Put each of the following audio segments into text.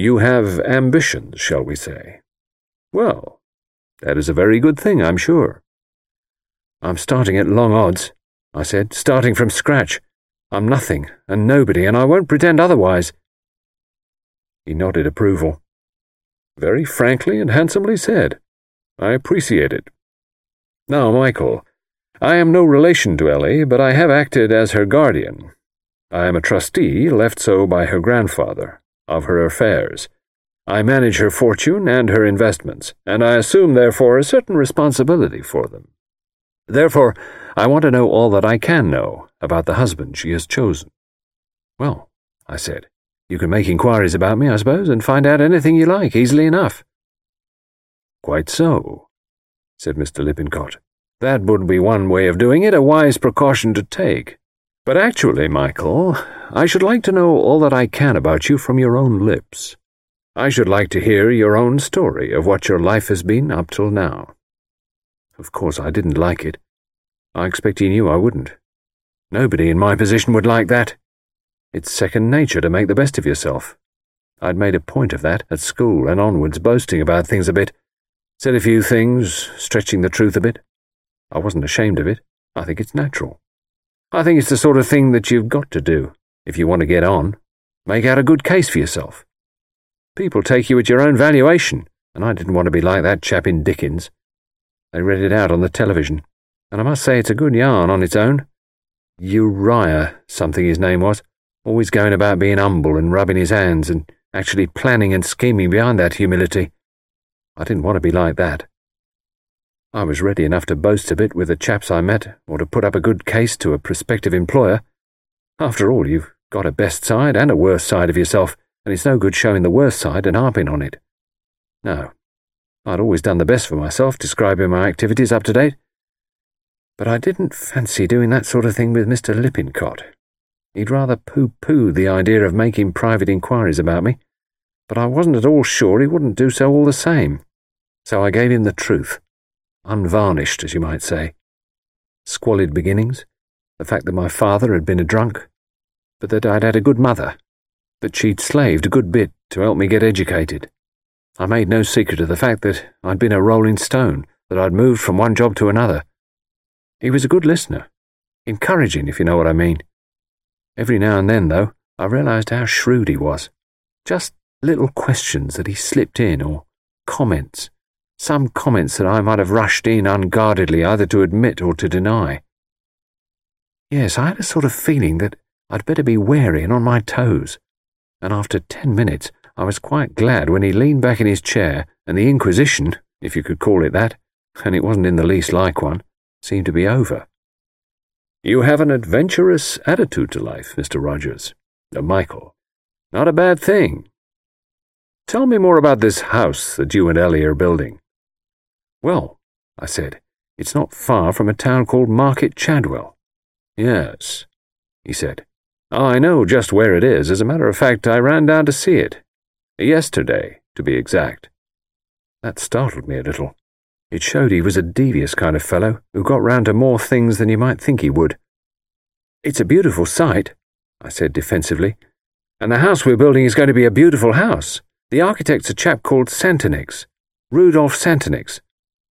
You have ambitions, shall we say? Well, that is a very good thing, I'm sure. I'm starting at long odds, I said, starting from scratch. I'm nothing and nobody, and I won't pretend otherwise. He nodded approval. Very frankly and handsomely said. I appreciate it. Now, Michael, I am no relation to Ellie, but I have acted as her guardian. I am a trustee, left so by her grandfather, of her affairs. I manage her fortune and her investments, and I assume, therefore, a certain responsibility for them. Therefore, I want to know all that I can know about the husband she has chosen. Well, I said, you can make inquiries about me, I suppose, and find out anything you like easily enough. Quite so, said Mr. Lippincott. That would be one way of doing it, a wise precaution to take. But actually, Michael, I should like to know all that I can about you from your own lips. I should like to hear your own story of what your life has been up till now. Of course, I didn't like it. I expect he knew I wouldn't. Nobody in my position would like that. It's second nature to make the best of yourself. I'd made a point of that at school and onwards, boasting about things a bit. Said a few things, stretching the truth a bit. I wasn't ashamed of it. I think it's natural. I think it's the sort of thing that you've got to do if you want to get on. Make out a good case for yourself. People take you at your own valuation, and I didn't want to be like that chap in Dickens. They read it out on the television, and I must say it's a good yarn on its own. Uriah, something his name was, always going about being humble and rubbing his hands and actually planning and scheming behind that humility. I didn't want to be like that. I was ready enough to boast a bit with the chaps I met, or to put up a good case to a prospective employer. After all, you've got a best side and a worst side of yourself, and it's no good showing the worst side and harping on it. No, I'd always done the best for myself, describing my activities up to date. But I didn't fancy doing that sort of thing with Mr. Lippincott. He'd rather pooh pooh the idea of making private inquiries about me, but I wasn't at all sure he wouldn't do so all the same. So I gave him the truth unvarnished, as you might say. Squalid beginnings, the fact that my father had been a drunk, but that I'd had a good mother, that she'd slaved a good bit to help me get educated. I made no secret of the fact that I'd been a rolling stone, that I'd moved from one job to another. He was a good listener, encouraging, if you know what I mean. Every now and then, though, I realized how shrewd he was. Just little questions that he slipped in, or comments some comments that I might have rushed in unguardedly either to admit or to deny. Yes, I had a sort of feeling that I'd better be wary and on my toes, and after ten minutes I was quite glad when he leaned back in his chair and the inquisition, if you could call it that, and it wasn't in the least like one, seemed to be over. You have an adventurous attitude to life, Mr. Rogers. Uh, Michael. Not a bad thing. Tell me more about this house that you and Ellie are building. Well, I said, it's not far from a town called Market Chadwell. Yes, he said. I know just where it is. As a matter of fact, I ran down to see it. Yesterday, to be exact. That startled me a little. It showed he was a devious kind of fellow who got round to more things than you might think he would. It's a beautiful site, I said defensively, and the house we're building is going to be a beautiful house. The architect's a chap called Santonix, Rudolph Santonix.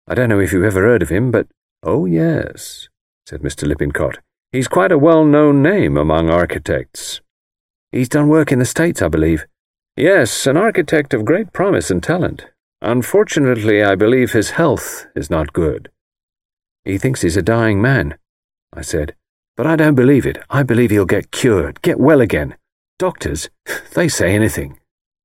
I don't know if you've ever heard of him, but. Oh, yes, said Mr. Lippincott. He's quite a well known name among architects. He's done work in the States, I believe. Yes, an architect of great promise and talent. Unfortunately, I believe his health is not good. He thinks he's a dying man, I said. But I don't believe it. I believe he'll get cured, get well again. Doctors, they say anything.